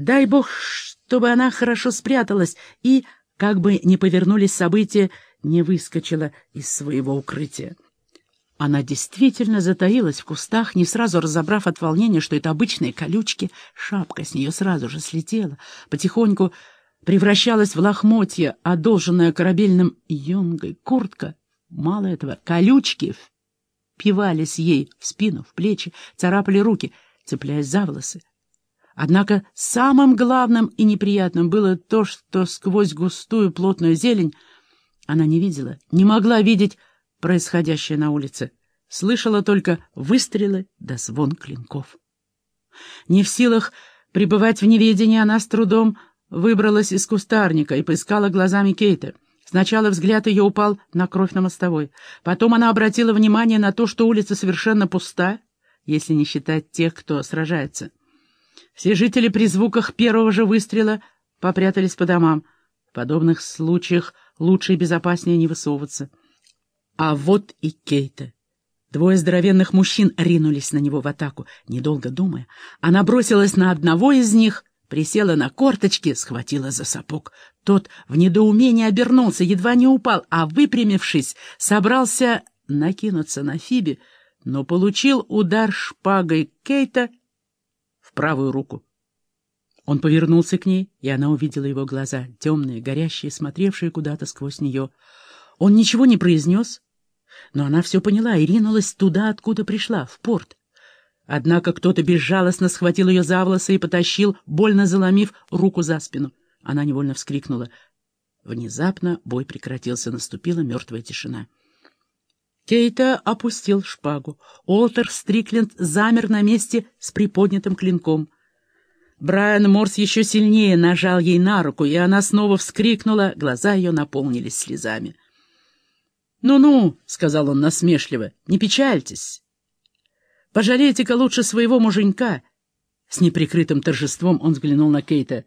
Дай бог, чтобы она хорошо спряталась и, как бы не повернулись события, не выскочила из своего укрытия. Она действительно затаилась в кустах, не сразу разобрав от волнения, что это обычные колючки. Шапка с нее сразу же слетела, потихоньку превращалась в лохмотье, одолженная корабельным юнгой куртка. Мало этого, колючки впивались ей в спину, в плечи, царапали руки, цепляясь за волосы. Однако самым главным и неприятным было то, что сквозь густую плотную зелень она не видела, не могла видеть происходящее на улице. Слышала только выстрелы да звон клинков. Не в силах пребывать в неведении, она с трудом выбралась из кустарника и поискала глазами Кейта. Сначала взгляд ее упал на кровь на мостовой. Потом она обратила внимание на то, что улица совершенно пуста, если не считать тех, кто сражается. Все жители при звуках первого же выстрела попрятались по домам. В подобных случаях лучше и безопаснее не высовываться. А вот и Кейта. Двое здоровенных мужчин ринулись на него в атаку. Недолго думая, она бросилась на одного из них, присела на корточки, схватила за сапог. Тот в недоумении обернулся, едва не упал, а, выпрямившись, собрался накинуться на Фиби, но получил удар шпагой Кейта правую руку. Он повернулся к ней, и она увидела его глаза, темные, горящие, смотревшие куда-то сквозь нее. Он ничего не произнес, но она все поняла и ринулась туда, откуда пришла, в порт. Однако кто-то безжалостно схватил ее за волосы и потащил, больно заломив руку за спину. Она невольно вскрикнула. Внезапно бой прекратился, наступила мертвая тишина. Кейта опустил шпагу. Олтер Стрикленд замер на месте с приподнятым клинком. Брайан Морс еще сильнее нажал ей на руку, и она снова вскрикнула, глаза ее наполнились слезами. «Ну-ну», — сказал он насмешливо, — «не печальтесь. Пожалейте-ка лучше своего муженька». С неприкрытым торжеством он взглянул на Кейта.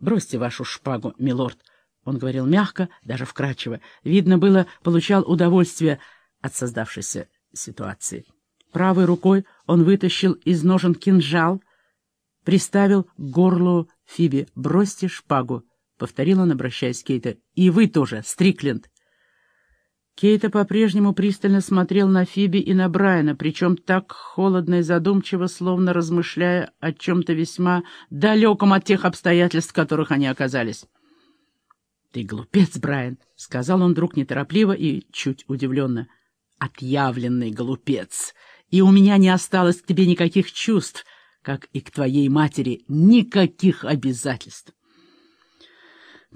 «Бросьте вашу шпагу, милорд», — он говорил мягко, даже вкрадчиво. Видно было, получал удовольствие от создавшейся ситуации. Правой рукой он вытащил из ножен кинжал, приставил к горлу Фиби. «Бросьте шпагу», — повторил он, обращаясь к Кейта. «И вы тоже, Стрикленд». Кейта по-прежнему пристально смотрел на Фиби и на Брайана, причем так холодно и задумчиво, словно размышляя о чем-то весьма далеком от тех обстоятельств, в которых они оказались. «Ты глупец, Брайан», — сказал он вдруг неторопливо и чуть удивленно. «Отъявленный глупец, и у меня не осталось к тебе никаких чувств, как и к твоей матери, никаких обязательств».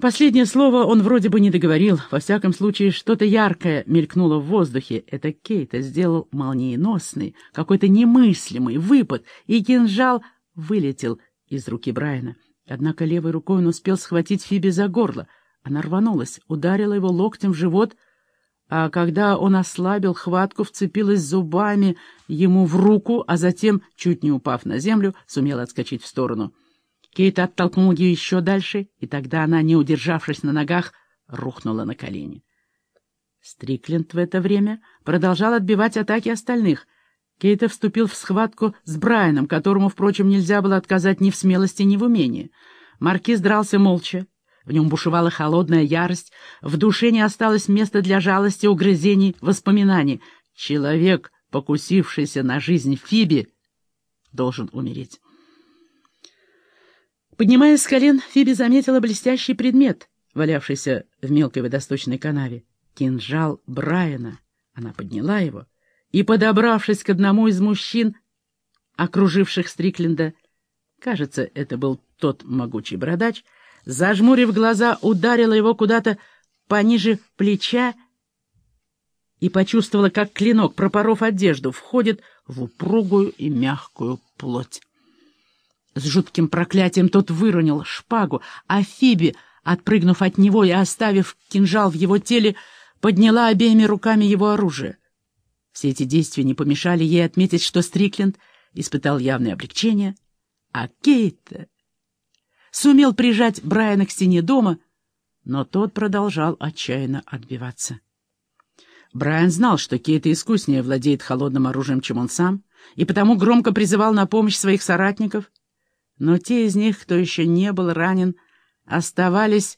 Последнее слово он вроде бы не договорил. Во всяком случае, что-то яркое мелькнуло в воздухе. Это Кейта сделал молниеносный, какой-то немыслимый выпад, и кинжал вылетел из руки Брайана. Однако левой рукой он успел схватить Фиби за горло. Она рванулась, ударила его локтем в живот, а когда он ослабил хватку, вцепилась зубами ему в руку, а затем, чуть не упав на землю, сумела отскочить в сторону. Кейт оттолкнул ее еще дальше, и тогда она, не удержавшись на ногах, рухнула на колени. Стрикленд в это время продолжал отбивать атаки остальных. Кейта вступил в схватку с Брайаном, которому, впрочем, нельзя было отказать ни в смелости, ни в умении. Маркиз дрался молча. В нем бушевала холодная ярость. В душе не осталось места для жалости, угрызений, воспоминаний. Человек, покусившийся на жизнь Фиби, должен умереть. Поднимаясь с колен, Фиби заметила блестящий предмет, валявшийся в мелкой водосточной канаве. Кинжал Брайана. Она подняла его и, подобравшись к одному из мужчин, окруживших Стрикленда, кажется, это был тот могучий бородач, зажмурив глаза, ударила его куда-то пониже плеча и почувствовала, как клинок, пропоров одежду, входит в упругую и мягкую плоть. С жутким проклятием тот выронил шпагу, а Фиби, отпрыгнув от него и оставив кинжал в его теле, подняла обеими руками его оружие. Все эти действия не помешали ей отметить, что Стрикленд испытал явное облегчение, а Кейт сумел прижать Брайана к стене дома, но тот продолжал отчаянно отбиваться. Брайан знал, что Кейт искуснее владеет холодным оружием, чем он сам, и потому громко призывал на помощь своих соратников — но те из них, кто еще не был ранен, оставались